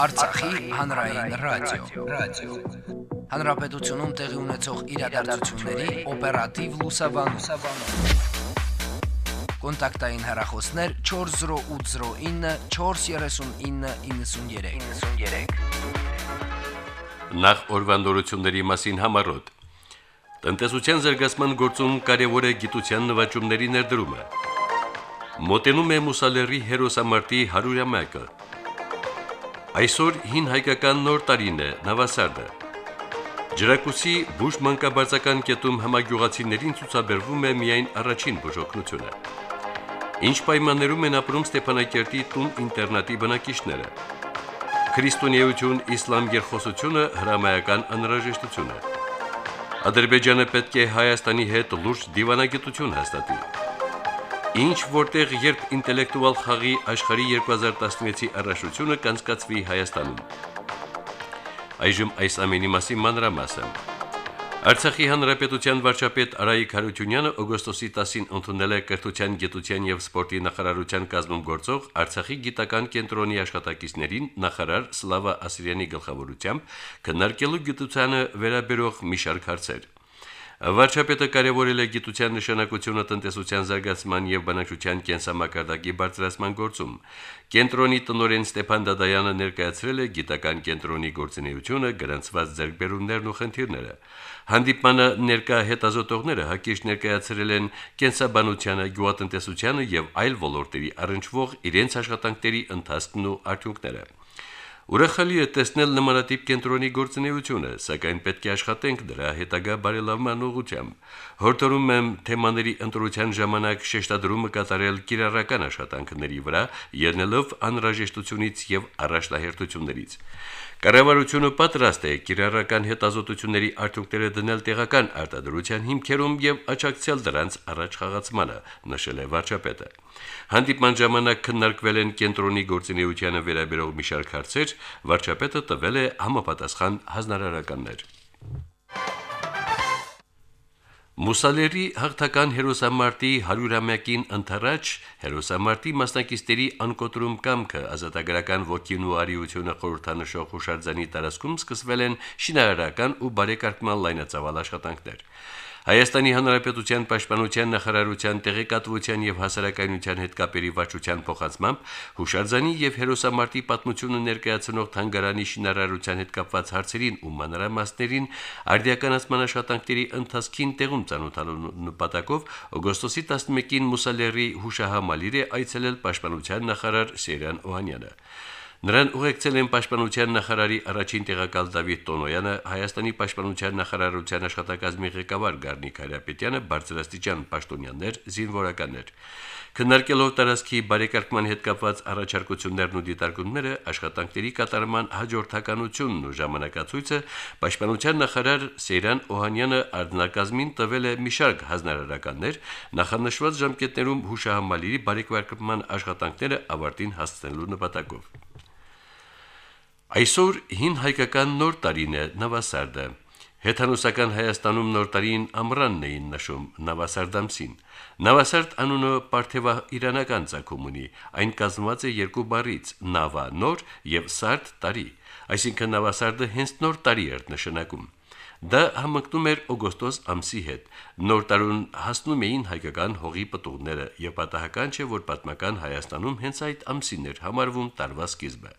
Արցախի հանրային ռադիո, ռադիո։ Հանրապետությունում տեղի ունեցող իրադարձությունների օպերատիվ լուսաբանում։ Կոնտակտային հեռախոսներ 40809 43993։ 93։ Նախ օրվանդորությունների մասին համարոտ։ Տնտեսության զարգացման գործում կարևոր է գիտության նվաճումների ներդրումը։ Մոտենում է Մուսալերի հերոսամարտի 100-ամյակը։ Այսօր հին հայկական նոր տարին է Նավասարդը։ Ջրակուսի բուժ մանկաբարձական կետում համագյուղացիներին ցուցաբերվում է միայն առաջին բուժօգնությունը։ Ինչ պայմաններում են ապրում Ստեփանակերտի տուն ինտերնատի բնակիչները։ Քրիստոնեություն իսլամ երխոսությունը հրամայական անհրաժեշտություն է։ Ադրբեջանը պետք է Հայաստանի հետ լուրջ դիվանագիտություն հաստատի։ Ինչ որտեղ երբ ինտելեկտուալ խաղի աշխարհի 2016-ի առաջությունը կանցկացվի Հայաստանում։ Այժմ այս ամենի մասին մանրամասն։ Արցախի հանրապետության վարչապետ Արայիկ Հարությունյանը օգոստոսի 10-ին ընդունել է Կրթության, Գիտության եւ Սպորտի նախարարության կազմում գործող Արցախի գիտական կենտրոնի աշխատակիցներին նախարար Սլավա Ասիրյանի գլխավորությամբ քննարկելու գիտությանը վերաբերող մի շարք հարցեր։ Վարչապետը կարևորել է գիտության նշանակությունը տնտեսության զարգացման եւ բնակչության կենսամակարդակի բարձրացման գործում։ Կենտրոնի տնօրեն Ստեփան Դադայանը ներկայացրել է գիտական կենտրոնի գործունեությունը, գրանցված ձեռքբերումներն ու խնդիրները։ Հանդիպանը ներկա հետազոտողները հակիրճ ներկայացրել են կենսաբանությանը, գյուղատնտեսությանը եւ այլ ոլորտերի առնչվող իրենց աշխատանքների ընթացքն ու արդյունքները։ Ուրախալի է տեսնել նմանատիպ կենտրոնի գործունեությունը, սակայն պետք է աշխատենք դրա հետագա բարելավման ուղղությամբ։ Հորդորում եմ թեմաների ընտրության ժամանակ շեշտադրումը կատարել կիրառական աշխատանքների վրա, ելնելով անհրաժեշտությունից եւ առաջնահերթություններից։ Կառավարությունը պատրաստ է կիրառական հետազոտությունների արդյունքները դնել տեղական արտադրության հիմքերում եւ աճակցել դրանց առաջ խաղացմանը, նշել է վարչապետը։ Հանդիպման ժամանակ քննարկվել են կենտրոնի գործունեությանը վերաբերող մի շարք հարցեր, վարչապետը տվել է համապատասխան հանրարարականներ։ Մուսալերի հաղթական հերոսամարտի 100-ամյակին ընթരാճ հերոսամարտի մասնակիցների անկոտրում կամքը ազատագրական ոգին ու արիությունը խորհրդանշող հուշարձանի տարածքում սկսվել են շինարարական ու բարեկարգման լայնածավալ աշխատանքներ։ Հայաստանի Հանրապետության Պաշտպանության նախարարության տեղեկատվության եւ հասարակայնության հետ կապերի վարչության փոխանցմամբ հուշարձանի եւ հերոսամարտի պատմությունը ներկայացնող թանգարանի շինարարության հետ կապված հարցերին ու մանրամասներին արդիականացման աշխատանքների ընթացքին տեղում ցանոթալու նպատակով օգոստոսի 11-ին Մուսալերի հուշահամալիր է այցելել Պաշտպանության նախարար Սերյան Օհանյանը։ Նրան ուղեկցել են Պաշտպանության նախարարի առաջին տեղակալ Դավիթ Տոնոյանը, Հայաստանի Պաշտպանության նախարարության աշխատակազմի ղեկավար Գառնիկ Հարապետյանը, բարձրաստիճան պաշտոնյաներ, զինվորականներ։ Քննարկելով տարածքի բարեկարգման հետ կապված առաջարկություններն ու դիտարկումները, աշխատանքների կատարման հաջորդականությունն ու ժամանակացույցը Պաշտպանության նախարար Սեյրան Օհանյանը արձնակազմին տվել է մի շարք հանրարարականներ, նախանշված ժամկետներում հուշահամալիրի բարեկարգման աշխատանքները ավարտին հասցնելու նպատակով։ Այսօր հին հայկական նոր տարին է Նավասարդը։ Հեթանոսական Հայաստանում նոր տարին ամռանն էին նշում Նավասարդամսին։ Նավասարդ անունը Պարթևա իրանական ցակում ունի։ Այն կազմված է երկու բառից՝ նավա նոր եւ սարդ տարի։ Այսինքն Նավասարդը հենց նոր տարի էր նշանակում։ Դա համընկնում էր օգոստոս ամսի հետ։ Նոր տարուն հասնում էին հայկական հողի պտուղները, եւ պատահական չէ, որ պատմական Հայաստանում հենց այդ ամսին էր համարվում տարվա սկիզբը։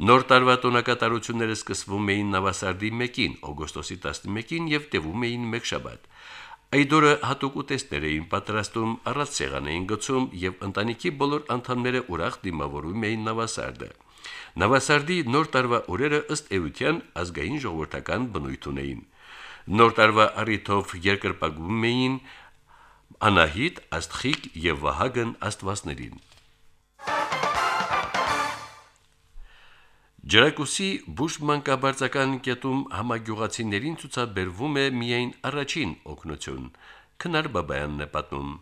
Նոր տարվա տոնակատարությունները սկսվում էին Նավասարդի 1-ին, օգոստոսի 11-ին եւ տևում էին մեկ շաբաթ։ Այդ օրը հատուկ ուտեստներ էին պատրաստում, առած սեղան էին գցում եւ ընտանիքի բոլոր անդամները ուրախ դիմավորում էին Նավասարդը։ Նավասարդի նոր տարվա օրերը ըստ էության ազգային ժողովրդական բնույթ ունեին։ Նոր տարվա առիթով երկրպագում էին Անահիտ, Աստղիկ եւ Վահագն Աստվածներին։ Ջրակուսի բուժ մանկաբարձական կետում համագյուղացիներին ցուցաբերվում է միայն առաջին օգնություն։ Քնար Բաբայանն է պատմում։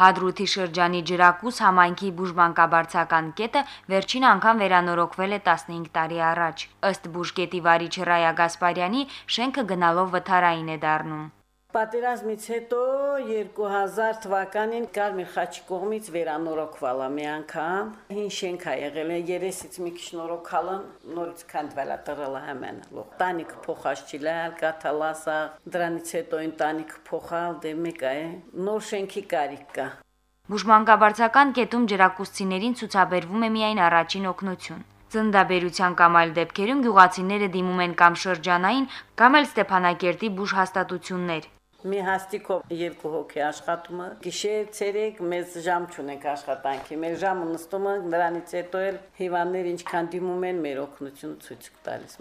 Հադրութի շրջանի Ջրակուս համայնքի բուժմանկաբարձական կետը վերջին անգամ վերանորոգվել է 15 տարի առաջ։ Ըստ բուժկետի վարիչ Ռայա Գասպարյանի, շենքը գնալով վթարային է դառնում։ Պատերազմից հետո 2000 թվականին Կարմիր խաչի կողմից վերանորոգվել է մի անգամ։ Հին շենք է եղել երեսից մի քիչ նորոգալն նորից քանդվել է տրել համեն լող։ Տանիք փոխաշիլալ, կաթալասա, դրանից հետո ընտանիք փոխալ, դե մեկ է նոր շենքի կարիք կա։ Բուժմանկաբարձական կետում ջրակուսցիներին ցուցաբերվում է միայն առաջին օգնություն։ Ծնդաբերության կամ այլ դեպքերում գյուղացիները դիմում են կամ շրջանային, կամ էլ Ստեփանակերտի բուժ հաստատություններ։ Մի հաստիկով երկու հոգի աշխատումը, գիշեր, ցերեկ մեզ ժամ չունենք աշխատանքի։ Մեր ժամը նստում ենք, նրանից հետո էլ հիվանդներ ինչքան դիմում են, մեր օգնությունը ցույց տալիս։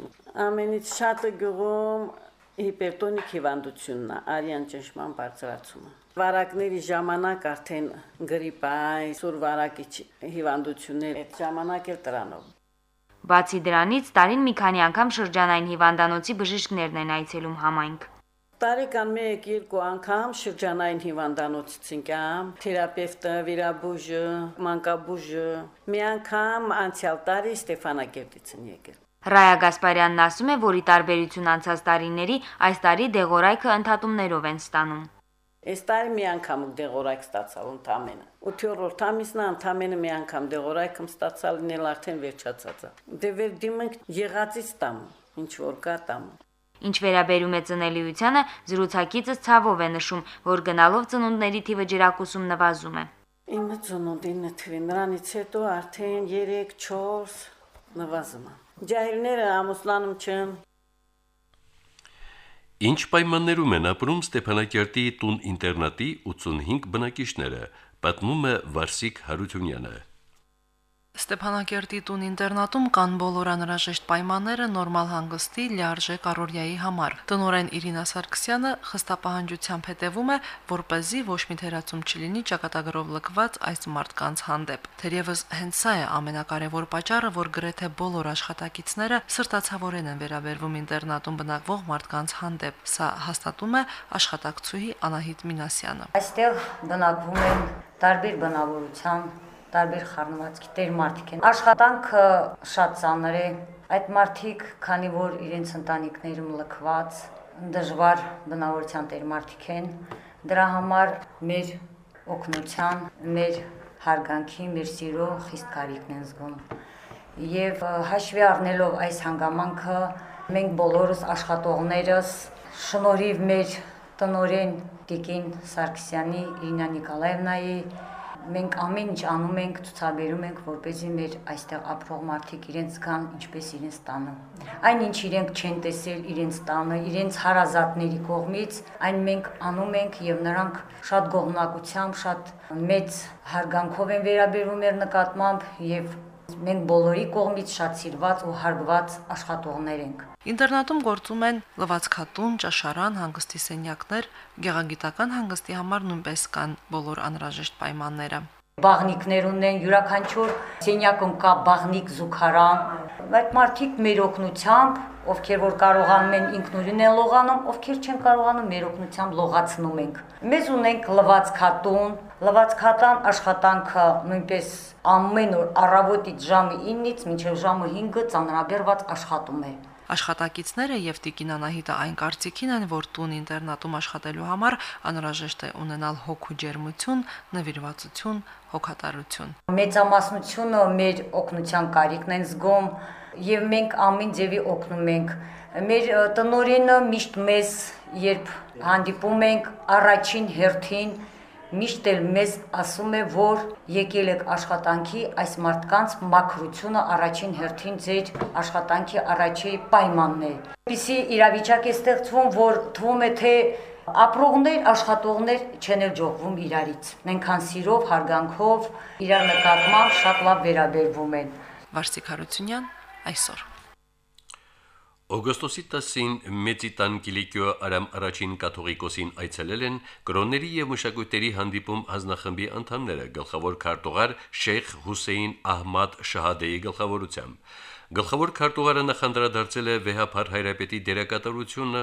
Ամենից շատը գյուղում հիպերտոնիկ հիվանդությունն է, արյան ճնշման բարձրացումը։ Վարակների ժամանակ արդեն գրիպ այ, սուր վարակիչ հիվանդություններ այդ ժամանակ էլ տրանով։ Բացի դրանից, տարին մի քանի անգամ շրջանային հիվանդանոցի բժիշկներն են այցելում համայնք։ Տարեկան 1-2 անգամ շրջանային հիվանդանոցից ինքամ, թերապևտը, վիրաբույժը, մանկաբույժը, մի անգամ անցյալ տարի Ստեփանակերտից են եկել։ Ռայա Գասպարյանն ասում է, որ ի տարբերություն անցած տարիների, այս տարի դեղորայքը ընդհատումներով են ստանում։ Այս տարի մի անգամ դեղորայք ստացալ ընդամենը։ 8-րդ ամիսն ընդամենը մի անգամ դեղորայք եմ ստացալ, ինել արդեն վերջացած է։ Դե վեր դիմենք եղածից տամ, ինչ որ կա տամ։ Ինչ վերաբերում է ծնելիությանը, զրուցակիցս ցավով է նշում, որ գնալով ծնունդների թիվը ջրակուսում նվազում է։ Իմը ծնունդինը թվի, նրանից հետո արդեն 3-4 նվազում է։ Ջահելները ամուսնանում չեն։ Ինչ պայմաններում են ապրում Ստեփանակերտի տուն ինտերնատի 85 բնակիչները, պատմում է Վարսիկ Հարությունյանը։ Ստեփանակերտի տուն ինտերնատում կան բոլոր անհրաժեշտ պայմանները նորմալ հանգստի լիարժեք առօրյայի համար։ Տնորեն Իրինա Սարգսյանը խստապահանջությամբ հետևում է, որ เป զի ոչ մի թերացում չլինի ճակատագրով լքված այս մարդկանց հանդեպ։ Թերևս հենց սա է ամենակարևոր պատճառը, որ գրեթե բոլոր աշխատակիցները սրտացավորեն են վերաբերվում ինտերնատում բնակվող մարդկանց հանդեպ։ Սա հաստատում է աշխատակցուհի Անահիտ Մինասյանը։ Այստեղ բնակվում են տարբեր բնավորության տարբեր խառնվածքի տեր մարդիկ են։ Աշխատանքը շատ ծանր է։ Այդ մարդիկ, քանի որ իրենց ընտանիքներում լքված, դժվար բնավորության տեր մարդիկ են, դրա համար մեր օգնության, մեր հարգանքի, մեր սիրո խիստ կարիքն են զգում։ Եւ հաշվի առնելով այս հանգամանքը, մենք բոլորս աշխատողներս շնորհիվ մեր տնորեն Տիկին Սարգսյանի, Իրինա Նիկոլաևնայի մենք ամեն ինչ անում ենք, ցուցաբերում ենք, որպեսզի մեր այստեղ ապրող մարդիկ իրենց զգան ինչպես իրենց տանը։ Այն ինչ իրենք չեն տեսել իրենց տանը, իրենց հարազատների կողմից, այն մենք անում ենք եւ նրանք շատ գողնակությամբ, շատ մեծ հարգանքով են վերաբերվում մեր նկատմամբ եւ մենք բոլորի կողմից շատ սիրված ու հարգված աշխատողներ ենք։ Ինտերնատում գործում են լվացքատուն, ճաշարան, հանգստի սենյակներ, գեղագիտական հանգստի համար նույնպես կան բոլոր անհրաժեշտ պայմանները բաղնիկներ ունեն, յուրաքանչյուր սենյակում կա բաղնիկ զուգարան։ Այդ մարդիկ մեր օգնությամբ, ովքեր որ կարողանում են ինքնուրույն են լողանում, ովքեր չեն կարողանում մեր օգնությամբ լողացնում ենք։ Մեզ ունենք լվացքատուն, լվացքատան աշխատանքը նույնպես ամեն օր առավոտից ժամը 9-ից մինչև ժամը 5-ը ծանրաբերված աշխատում է։ Աշխատակիցները եւ Տիկին Անահիտը այն կարծիքին են, որ տուն ինտերնատում աշխատելու համար անհրաժեշտ է ունենալ հոգու ջերմություն, նվիրվածություն, հոգատարություն։ Մեծամասնությունը մեր օգնության կարիքն են զգում եւ մենք ամեն ձևի օգնում ենք։ Մեր տնորենը միշտ մեզ երբ հանդիպում ենք առաջին հերթին միշտ էլ մեզ ասում է, որ եկել եք աշխատանքի այս մարդկանց մակրությունը առաջին հերթին ձեր աշխատանքի առաջի պայմանն է։ Պիսի իրավիճակ է ստեղծվում, որ թվում է թե ապրողներ, աշխատողներ չեն էլ ճողվում իրարից։ Նենքան սիրով, հարգանքով իրար նկատմամբ շատ լավ վերաբերվում են։ Վարսիկ Հարությունյան այսօր Օգոստոսի 10-ին Մեծիտան Կիլիկիո Արամ առաջին կաթողիկոսին այցելել են կրոնների եւ մշակույթերի հանդիպում հանձնախմբի անդամները գլխավոր քարտուղար Շեյխ Հուսեյն Ահմադ Շահադեի գլխավորությամբ։ Գլխավոր քարտուղարը նախանդրադարձել է վեհապար հայրապետի դերակատարությունը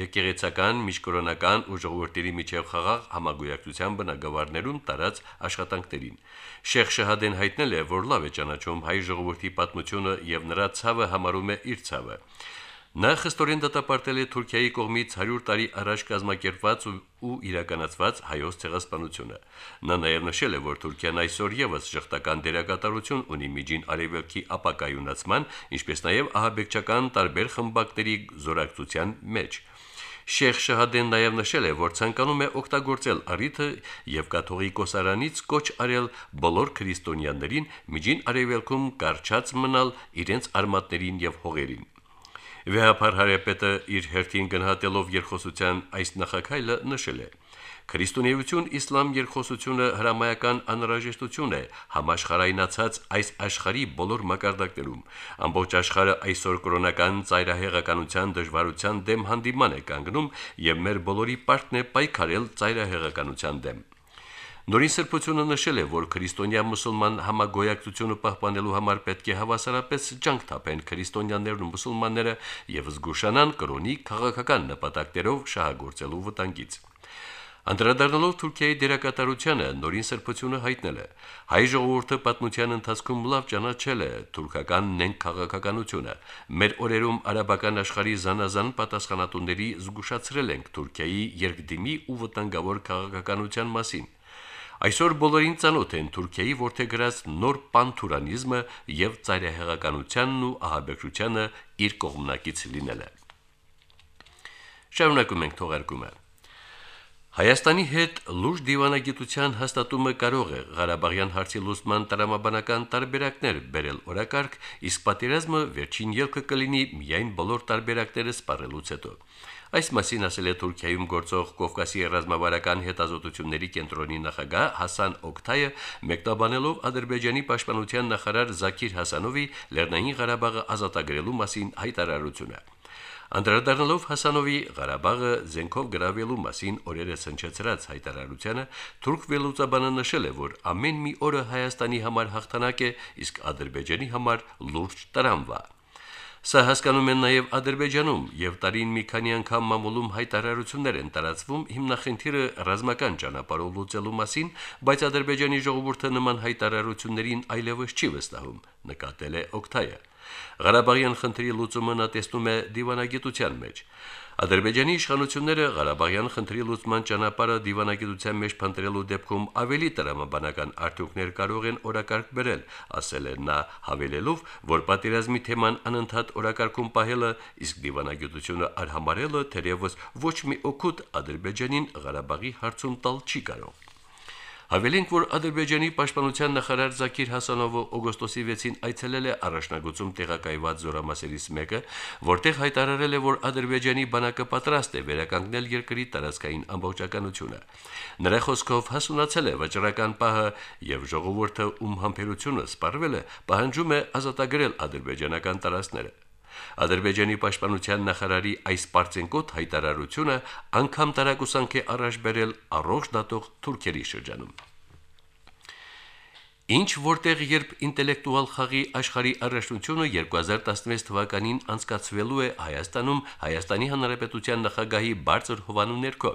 եկեղեցական, միջկրոնական ու ժողովրդերի միջև խաղաղ համագույակցության բնագավառներում տարած աշխատանքներին։ Շեխ Շահադեն հայտնել է, որ լավ է ճանաչում հայ ժողովրդի պատմությունը եւ նրա ցավը համարում է իր ցավը։ Նա խստորեն դատապարտել է Թուրքիայի կողմից 100 տարի առաջ կազմակերպված ու, իրականացված հայոց ցեղասպանությունը։ Նա նաև նշել է, որ Թուրքիան այսօր եւս շղթական դերակատարություն ունի միջին արևելքի ապակայունացման, ինչպես նաև ահաբեկչական տարբեր խմբակների զորակցության մեջ։ Շեխ Շահադեն նաև նշել է, որ ցանկանում է օգտագործել առիթը եւ կաթողիկոսարանից կոչ արել բոլոր քրիստոնյաներին միջին արևելքում կարճած մնալ իրենց արմատներին եւ հողերին։ Վեհապար Հարապետը իր հերթին գնահատելով երկխոսության այս նախակայլը նշել է. Քրիստոնեություն իսլամ երկխոսությունը հրամայական անհրաժեշտություն է համաշխարայնացած այս աշխարհի բոլոր մակարդակներում։ Ամբողջ աշխարհը այսօր կրոնական ծայրահեղականության դժվարության դեմ հանդիման է կանգնում եւ մեր բոլորի պարտն է պայքարել ծայրահեղականության դեմ։ Նորին սրբությունը նշել է, որ քրիստոնյա մուսուլման համագոյակցությունը պահպանելու համար պետք է հավասարապես ջանք թափեն քրիստոնյաներն ու մուսուլմանները եւ զգուշանան կրոնի քաղաքական նպատակներով շահագործելու վտանգից։ Անդրադառնալով Թուրքիայի դերակատարությանը նորին սրբությունը հայտնել է. հայ ժողովուրդը պատմության ընթացքում լավ ճանաչել է թուրքական նենք քաղաքականությունը։ Մեր օրերում արաբական աշխարհի զանազան պատասխանատուների զգուշացրել ենք Թուրքիայի երկդիմի ու վտանգավոր քաղաքականության մասին։ Այսօր բոլորին ցանոթ են Թուրքիայի որթեգրած նոր պանթուրանիզմը եւ ծայրահեղականությանն ու ահաբեկչությանը իր կողմնակից լինելը։ Շարունակում ենք թողարկումը։ Հայաստանի հետ լուրջ դիվանագիտության հաստատումը կարող է Ղարաբաղյան հարցի լուսման տրամաբանական տարբերակներ բերել օրակարգ, իսկ պատերազմը վերջին ելքը կլինի միայն բոլոր տարբերակները սպառելուց հետո։ Այս մասին ասել է Թուրքիայում գործող Կովկասի ռազմավարական հետազոտությունների կենտրոնի նախագահ Հասան Օկտայը, մեկնաբանելով Ադրբեջանի պաշտպանության նախարար Զաքիր Հասանովի Լեռնային Ղարաբաղը ազատագրելու մասին հայտարարությունը։ Անդրադառնալով Հասանովի Ղարաբաղը զենքով գրավելու մասին օրերս հնչեցրած հայտարարությանը, թուրք վելուծաբանը նշել է, որ ամեն մի օրը Հայաստանի համար հաղթանակ է, իսկ Ադրբեջանի համար լուրջ տրամվա։ Սա հասկանում են նաև Ադրբեջանում եւ տարին մի քանի անգամ մամուլում հայտարարություններ են տարածվում հիմնախնդիրը ռազմական ճանապարհով լուծելու մասին, բայց Ադրբեջանի ժողովուրդը նման հայտարարություններին այլևս չի վստահում, նկատել է Օկտայը։ Ղարաբաղյան խնդրի լուծումը նա տեսնում է դիվանագիտության մեջ։ Ադրբեջանի իշխանությունները Ղարաբաղյան խնդրի լուծման ճանապարհը դիվանագիտության մեջ փնտրելու դեպքում ավելի տրամաբանական արդյունքներ կարող են օրակարգ բերել, ասել է նա, հավելելով, որ պատերազմի թեման անընդհատ օրակարգում պահելը, իսկ դիվանագիտությունը արհամարելը թերևս ոչ մի օգուտ Ադրբեջանին Ղարաբաղի հարցում տալ չի կարող։ Հավելենք, որ Ադրբեջանի պաշտպանության նախարար Զաքիր Հասանովը օգոստոսի 6-ին այցելել է առաջնագծում տեղակայված զորամասերից մեկը, որտեղ հայտարարել է, որ Ադրբեջանի բանակը պատրաստ է վերականգնել երկրի տարածքային ամբողջականությունը։ Նրա խոսքով հասունացել է վճռական պահը եւ ժողովուրդը, ում համբերությունը սպառվել է, պահանջում է ազատագրել ադրբեջանական տարածքները։ Ադրբեջանի պաշտպանության նախարարի այս պարծենկոտ հայտարարությունը անգամ տարակուսանք է առաջ բերել առողջ դատող թուրքերի շրջանում։ Ինչ որտեղ երբ ինտելեկտուալ խաղի աշխարհի առաջնությունը 2016 թվականին անցկացվելու է Հայաստանում Հայաստանի Հանրապետության նախագահի բարձր հովանու ներքո։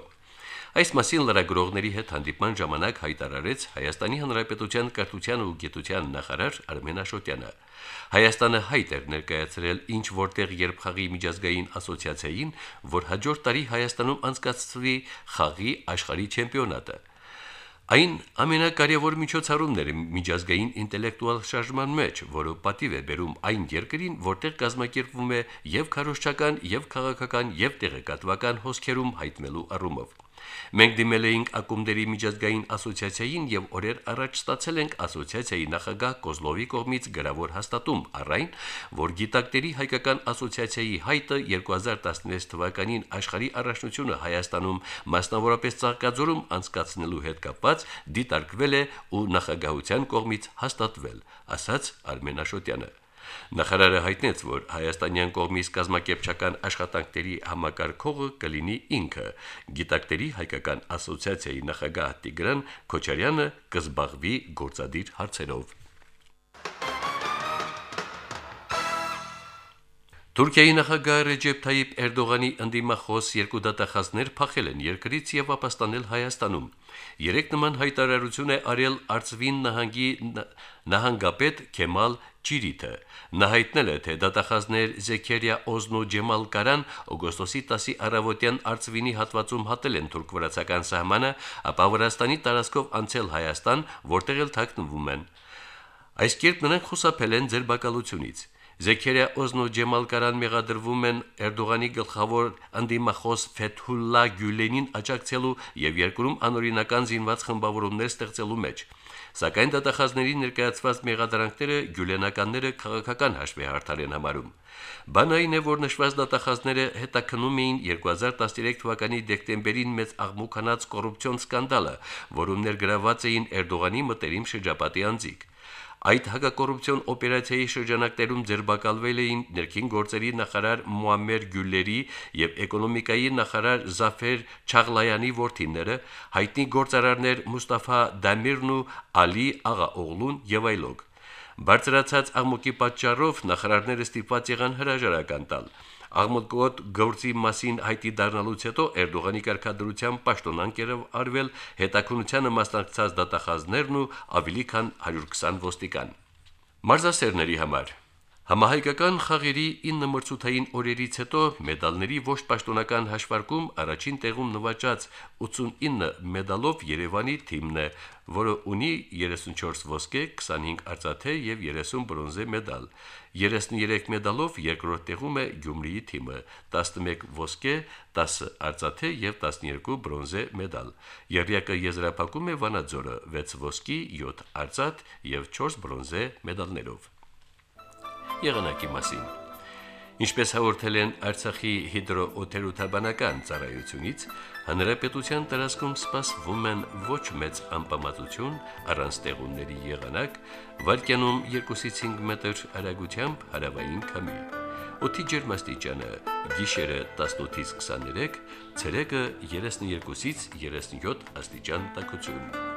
Այս մասին լրագրողների հետ հանդիպման ժամանակ հայտարարեց Հայաստանի Հանրապետության կրթության ու գիտության նախարար Արմեն Աշոտյանը։ Հայաստանը հայտ էր ներկայացրել ինչ որտեղ երբ խաղի միջազգային ասոցիացիային, որ հաջորդ տարի Հայաստանում անցկացվի խաղի աշխարհի չեմպիոնատը։ Այն ամենակարևոր միջոցառումն է միջազգային ինտելեկտուալ շարժման մեջ, որը պատիվ է բերում այն երկրին, որտեղ կազմակերպվում է եւ քարոշչական, եւ քաղաքական, եւ տեղեկատվական հոսքերում հայտնելու առումով։ Մենք դիմել էինք ակումբների միջազգային ասոցիացիային եւ օրեր առաջ ստացել ենք ասոցիացիայի նախագահ Կոզլովի կողմից գրավոր հաստատում առայն, որ գիտակտերի հայկական ասոցիացիայի հայտը 2016 թվականին աշխարհի առաջնությունը Հայաստանում մասնավորապես ցաղկաձորում անցկացնելու հետ կապված դիտարկվել է ու նախագահության կողմից հաստատվել, ասաց Արմեն Աշոտյանը։ Նախարարը հայտնեց, որ հայաստանյան կողմից կազմակերպչական աշխատանքների համակարգողը կլինի ինքը։ Գիտակտերի հայկական ասոցիացիայի նախագահ Տիգրան Քոչարյանը կզբաղվի գործադիր հարցերով։ Թուրքիայի նախագահ Ռեջեփ Թայիպ Էրդողանի ընդդիմախոս երկու դատախազներ փախել են երկրից եւ ապաստանել Հայաստանում։ Երեք նման հայտարարություն է արել Արծվին նահանգի նահանգապետ Քեմալ Ճիրիտը։ Նա հայտնել է, թե դատախազներ Զեքերիա Օզնո Ջեմալ Կարան օգոստոսի 10-ի առավոտյան Արծվինի հատվածում հատել են թուրք-վրացական սահմանը, ապա Վրաստանի տարածքով անցել Հայաստան, որտեղ էլ թաքնվում են։ Այս կերպ նրանք խուսափել են ձերբակալությունից։ Զեքերիա Օզնո Ջեմալ Կարան մեղադրվում են Էրդողանի գլխավոր անդիմախոս Ֆեթհուլլա Գյուլենին աջակցելու եւ երկրում անօրինական զինված խմբավորումներ ստեղծելու մեջ։ Սակայն դատախազների ներկայացված մեղադրանքները գյուլենականները քաղաքական հաշվեհարթար են համարում։ Բան այն է, որ նշված դատախազները հետաքնում էին 2013 թվականի դեկտեմբերին մեծ աղմուկանաց կոռուպցիոն սկանդալը, որում ներգրաված էին Էրդողանի մտերիմ շրջապատի անձիկ։ Այդ հակակոռուպցիոն օպերացիայի շրջանակներում ձերբակալվել էին ներքին գործերի նախարար Մուամմեր Գյուլերի եւ էկոնոմիկայի նախարար Զաֆեր Չաղլայանի որդիները, հայտնի գործարարներ Մուստաֆա Դամիրն ու Ալի Աղաօղլուն եւ այլոք։ Բարձրացած աղմուկի պատճառով նախարարները ստիպված եղան հրաժարական տալ։ Աղմուկոտ գործի մասին հայտի դառնալուց հետո Էրդողանի կարգադրության պաշտոնանկերով արվել հետաքննությանը մասնակցած դատախազներն ու ավելի քան 120 ոստիկան։ Մարզասերների համար Համահայկական խաղերի 9 մրցութային օրերից հետո մեդալների ոչ պաշտոնական հաշվարկում առաջին տեղում նվաճած 89 մեդալով Երևանի թիմն է, որը ունի 34 ոսկե, 25 արծաթե եւ 30 բրոնզե մեդալ։ 33 մեդալով երկրորդ տեղում է Գյումրիի թիմը՝ 11 ոսկե, 10 արծաթե եւ 12 բրոնզե մեդալ։ Երրյակը եզրափակում է Վանաձորը 6 ոսկի, 7 արծաթ եւ 4 բրոնզե մեդալներով եղանակի մասին։ Ինչպես հաղորդել են Արցախի հիդրոօթերոթաբանական ծառայությունից, հանրապետության տարածքում սպասվում են ոչ մեծ անպամատություն, առանց տեղումների եղանակ, վարկյանում 2-ից 5 մետր արագությամբ հարավային քամի։ Օդի ջերմաստիճանը՝ գիշերը 18-ից 23, ցերեկը 32-ից 37 աստիճան տաքություն։